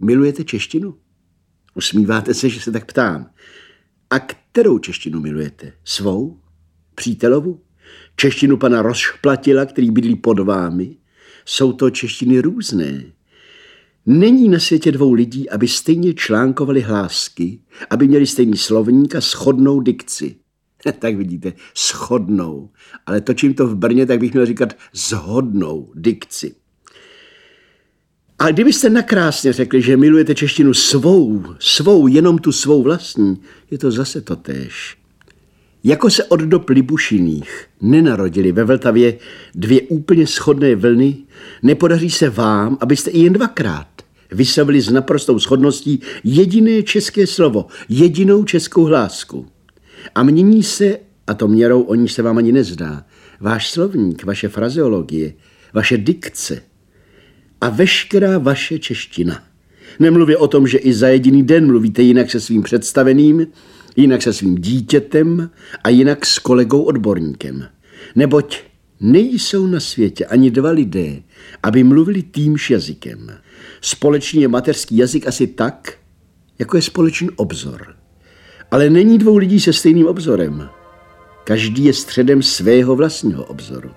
Milujete češtinu? Usmíváte se, že se tak ptám. A kterou češtinu milujete? Svou? Přítelovu? Češtinu pana Rozšplatila, který bydlí pod vámi? Jsou to češtiny různé. Není na světě dvou lidí, aby stejně článkovali hlásky, aby měli stejný slovník a schodnou dikci. tak vidíte, schodnou. Ale točím to v Brně, tak bych měl říkat zhodnou dikci. A kdybyste nakrásně řekli, že milujete češtinu svou, svou, jenom tu svou vlastní, je to zase to též. Jako se od dob Libušiných nenarodili ve Vltavě dvě úplně schodné vlny, nepodaří se vám, abyste i jen dvakrát vysavili s naprostou schodností jediné české slovo, jedinou českou hlásku. A mění se, a to měrou o ní se vám ani nezdá, váš slovník, vaše frazeologie, vaše dikce a veškerá vaše čeština. Nemluvě o tom, že i za jediný den mluvíte jinak se svým představeným, jinak se svým dítětem a jinak s kolegou odborníkem. Neboť nejsou na světě ani dva lidé, aby mluvili týmž jazykem. Společný je mateřský jazyk asi tak, jako je společný obzor. Ale není dvou lidí se stejným obzorem. Každý je středem svého vlastního obzoru.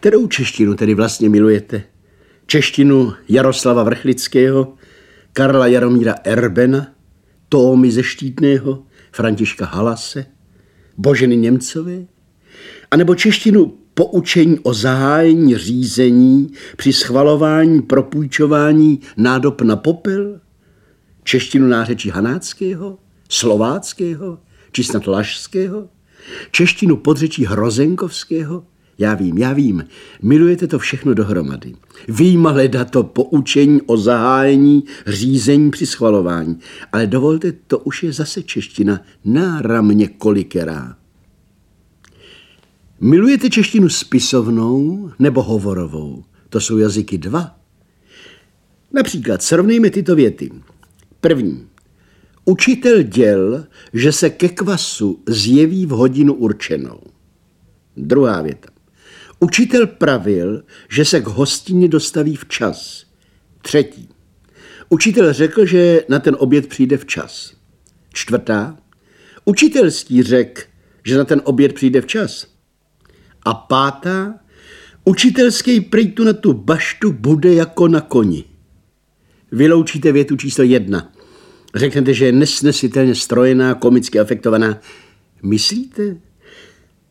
Kterou češtinu tedy vlastně milujete? Češtinu Jaroslava Vrchlického, Karla Jaromíra Erbena, Tómy ze Štítného, Františka Halase, Boženy Němcové? A nebo češtinu poučení o zahájení řízení při schvalování propůjčování nádob na popel? Češtinu nářečí Hanáckého, Slováckého, či snad Lašského? Češtinu podřečí Hrozenkovského, já vím, já vím, milujete to všechno dohromady. Výjima leda to poučení o zahájení řízení při schvalování. Ale dovolte, to už je zase čeština náramně kolikerá. Milujete češtinu spisovnou nebo hovorovou? To jsou jazyky dva. Například srovnejme tyto věty. První. Učitel děl, že se ke kvasu zjeví v hodinu určenou. Druhá věta. Učitel pravil, že se k hostině dostaví včas. Třetí. Učitel řekl, že na ten oběd přijde včas. Čtvrtá. Učitelský řekl, že na ten oběd přijde včas. A pátá, učitelský prejtu na tu baštu bude jako na koni. Vyloučíte větu číslo jedna. Řeknete, že je nesnesitelně strojená, komicky afektovaná. Myslíte?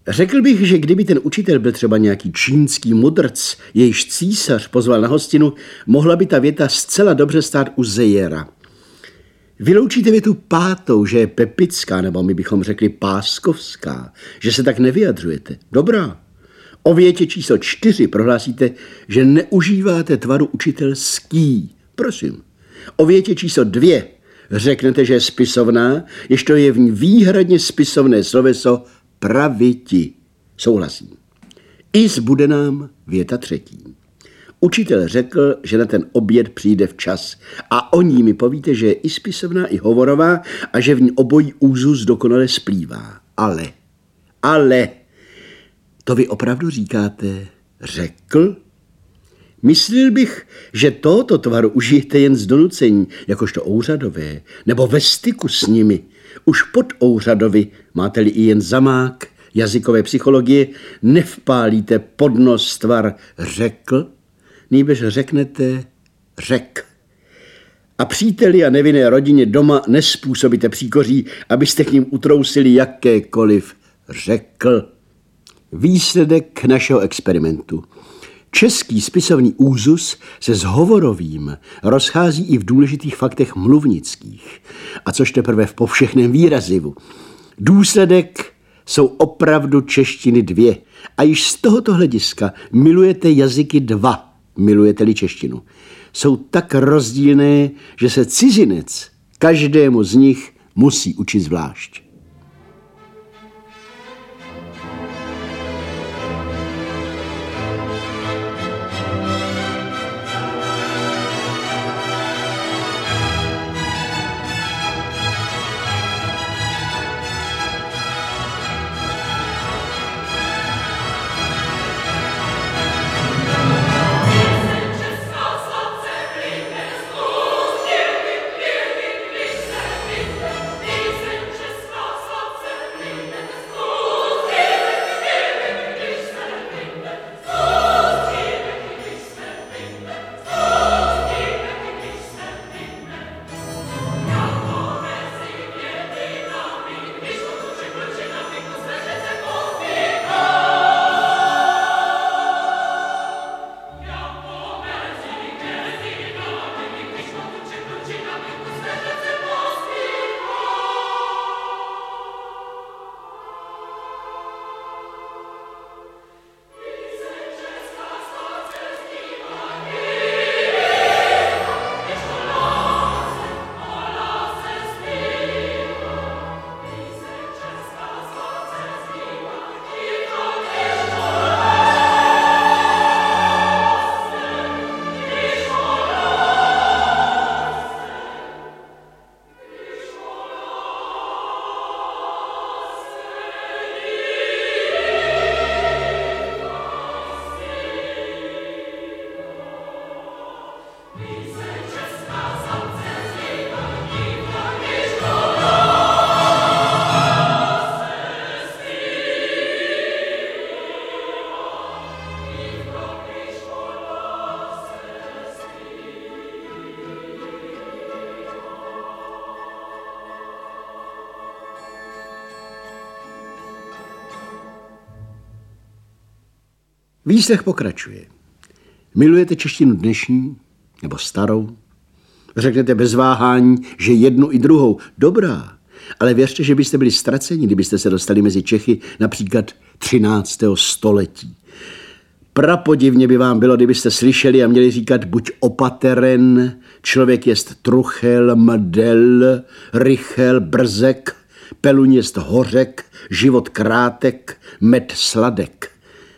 Řekl bych, že kdyby ten učitel byl třeba nějaký čínský mudrc, jejíž císař pozval na hostinu, mohla by ta věta zcela dobře stát u Zejera. Vyloučíte větu pátou, že je pepická, nebo my bychom řekli páskovská, že se tak nevyjadřujete. Dobrá. O větě číslo čtyři prohlásíte, že neužíváte tvaru učitelský. Prosím. O větě číslo dvě řeknete, že je spisovná, jež to je v ní výhradně spisovné sloveso praviti. Souhlasím. I zbude nám věta třetí. Učitel řekl, že na ten oběd přijde včas a o ní mi povíte, že je i spisovná, i hovorová a že v ní obojí úzus dokonale splývá. Ale, ale, to vy opravdu říkáte řekl? Myslil bych, že tohoto tvaru užijete jen z donucení, jakožto ouřadové, nebo ve styku s nimi. Už pod ouřadovi máte-li i jen zamák jazykové psychologie, nevpálíte podnos tvar řekl, nýbež řeknete řek. A příteli a nevinné rodině doma nespůsobíte příkoří, abyste k ním utrousili jakékoliv řekl. Výsledek našeho experimentu. Český spisovný úzus se s hovorovým rozchází i v důležitých faktech mluvnických, a což teprve v povšechném výrazivu. Důsledek jsou opravdu češtiny dvě a již z tohoto hlediska milujete jazyky dva, milujete-li češtinu. Jsou tak rozdílné, že se cizinec každému z nich musí učit zvlášť. Výslech pokračuje. Milujete češtinu dnešní nebo starou? Řeknete bez váhání, že jednu i druhou. Dobrá, ale věřte, že byste byli ztraceni, kdybyste se dostali mezi Čechy například 13. století. Prapodivně by vám bylo, kdybyste slyšeli a měli říkat buď opateren, člověk jest truchel, mdel, rychel, brzek, peluň jest hořek, život krátek, med sladek.